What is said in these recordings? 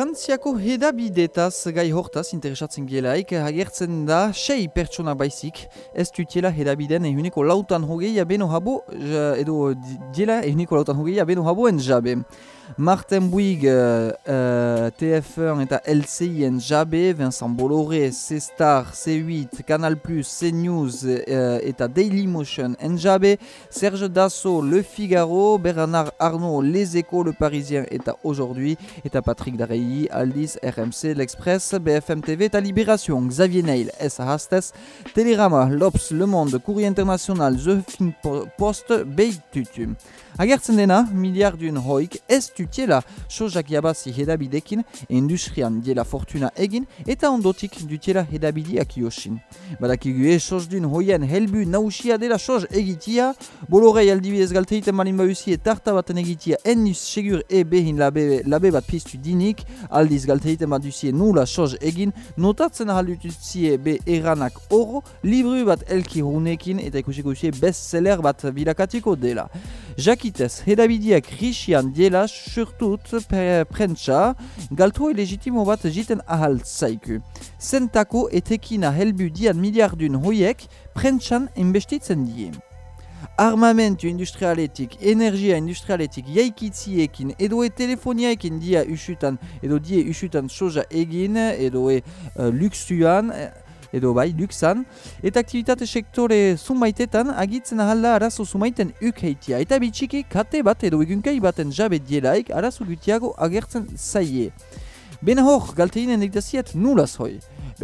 Frantziako hedabidetaz gai hortaz interesatzen gielaik, agertzen da sei pertsona baizik, ez dutiela hedabiden ehuneko lautan hogeia beno habo, edo diela ehuneko lautan hogeia beno haboen jabe. Martin Bouygues, euh, euh, TF1 eta LCI en jabe, Vincent Bolloré, C-Star, C8, Canal+, CNews euh, eta Dailymotion en jabe, Serge Dassault, Le Figaro, Bernard Arnault, Les Échos, Le Parisien eta Aujourd'hui, eta Patrick Dareilly, Aldis, RMC, L'Express, BFM TV eta Libération, Xavier Neil, S. Hastes, Télérama, L'Obs, Le Monde, Courrier International, The Fin Post, Beitutu. Agertzen dena, miliardun hoik, ez dutiela sojak jabazi hedabidekin, industrian diela fortuna egin, eta ondotik dutiela hedabidiak josin. Badakigu e sozdun hoien helbu nausia dela soj egitia, bolorei aldibidez galteiten malin bauzi e tarta baten egitia ennus segur e behin labe, labe bat piztu dinik, aldiz galteiten bat duzie nula soj egin, notatzen ahaldutuzie be eranak oro, libru bat elki hunekin eta ikusiko duzie bestseller bat bilakatiko dela. Jakitez, hedabidiak risian diela surtut prentsa, galtro legitimo bat jiten ahal zaiku. Zentako etekina helbu dian miliardun hoiek prentsan investitzen die. Armamentu industrialetik, energia industrialetik, jaikitziekin, edo e telefoniaekin dia usutan, edo die usutan soja egin, edo e uh, luxuan, edo bai, luxan, eta aktivitate sektore zumaitetan agitzen ahala arazo zumaiten ukeitia, eta bitxiki kate bat edo egunkai baten jabe dielaik arazo gutiago agertzen zaie. Bena hor, galteinen egitaziet nulaz hoi.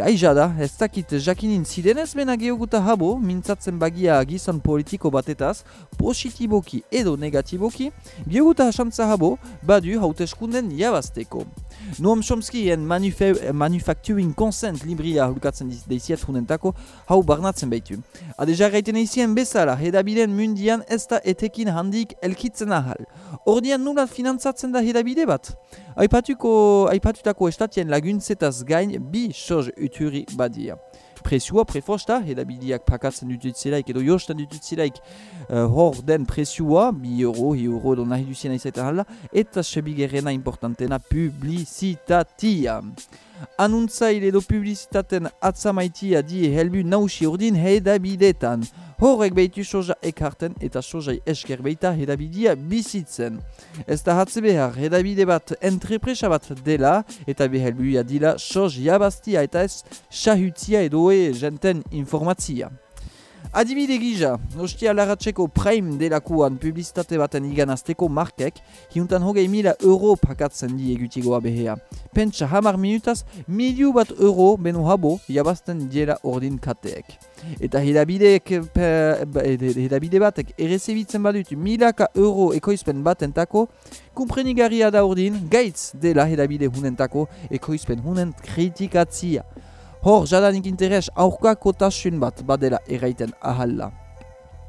Aija da, ez dakit jakinin zirenez bena geoguta habo, mintzatzen bagia gizon politiko batetaz, positiboki edo negatiboki, geoguta hasantza habo, badu hauteskunden jabazteko. Noam Chomsky en Manufacturing Consent libria hulkatzen deiziet hunentako, hau barnatzen behitu. Adeja gaiten eizien bezala, hedabideen mundian ez da etekin handik elkitzen ahal. Ordian nula finantzatzen da hedabide bat? Aipatuko, aipatutako estatien laguntzetaz gain bi soz uturi badia. Presua prefosta, edabidiak pakatzen dututzelaik edo jostan dututzelaik uh, hor den presua, bi euro, hi euro edo nahi duzien aizaita hala, eta sebigerena importantena publizitatia. Anuntzaile edo publizitaten atzamaitia die helbu nausi ordin hedabidetan. Horrek behitu soja ekarten eta sojai esker behita hedabidia bizitzen. Ez da hatze behar, hedabide bat entrepresa bat dela eta behelbuia dila soj jabaztia eta ez sahutzia edo e jenten informatzia. Adibide gija, ostia laratzeko prime delakuan publizitate baten iganazteko markek, hiuntan hogei mila euro pakatzen di egutigoa behea. Pentsa hamar minutaz, miliu bat euro beno habo jabazten diela ordin kateek. Eta hedabideek, hedabide batek errezebitzen badut milaka euro ekoizpen batentako, kumprenigarria da ordin, gaitz dela hedabide hunentako ekoizpen hunen kritikatzia. Hor, jadanik interes aurkako tasun bat badela eraiten ahalla.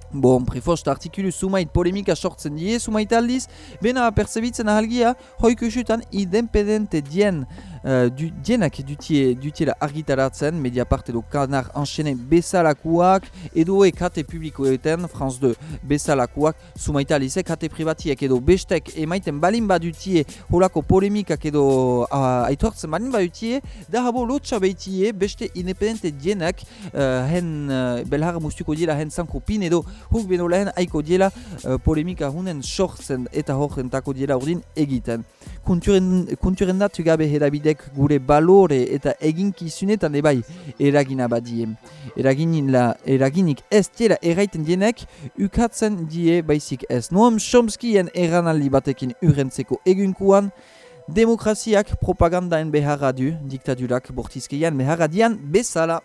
Bon, prefost artikulu sumait polemika sortzen die sumait aldiz, bena percebitzen ahalgia, hoikusutan idempedente dien Uh, du, dienak dutie, dutiela argitaratzen, Mediapart edo kanar enchaîné bezalakuak, edo e kate publikoetan, France 2 bezalakuak, sumaita alize kate privatiek edo bestek emaiten balin badutie holako polemikak edo uh, aitortzen balin badutie, da habo lotxa behitie beste independente dienak uh, hen uh, belhara mustuko diela hen zanko pin edo huk beno lehen aiko diela uh, polemika hunen sortzen eta horren tako diela urdin egiten. Kunturen datu gabe hedabide gure balore eta eginkizunetan ebai eragina badie. Eraginin la, eraginik ez diela erraiten dienek, ukatzen die baizik ez. Noam Chomskien eranaldi batekin urentzeko egunkuan, demokraziak propagandaen beharra du, diktadurak bortizkeian beharra dian bezala.